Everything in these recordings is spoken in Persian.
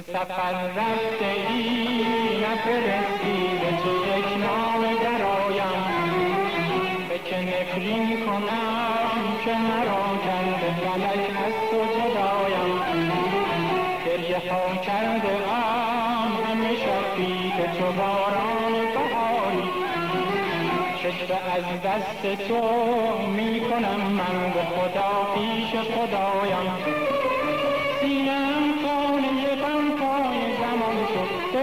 سفر رفته ای نفرستی به تو یک نام برایم به که نفرین کنم که مرا کرده فلک از تو جدایم. گریه ها کرده ام همه شبی که تو باران بهاری. چشم از دست تو می کنم من به خدا پیش خدایم.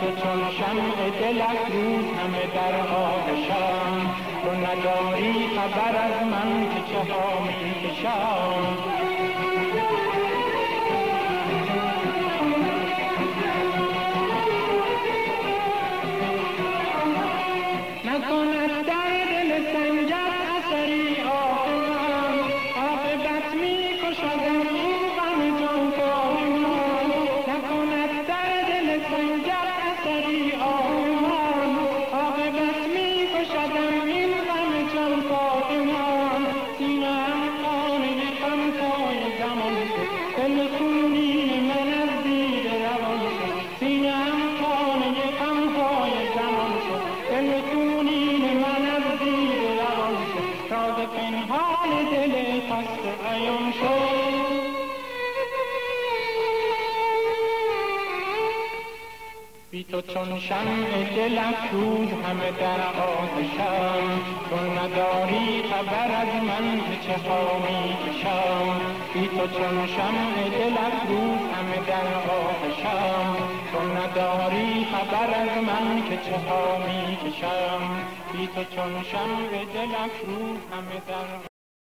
تو چون شمع دل افروز همه در آتشم تو نداری خبر از من که چه خواهی بشم پنهان دل خسته عیان شد بی تو چون شمع دل افروز همه در آتشم تو نداری خبر از من که چه خواهی کشم بی تو چون شمع دل افروز همه در آتشم تو نداری خبر از من که چه خواهی کشم بی تو چون شمع دل افروز همه در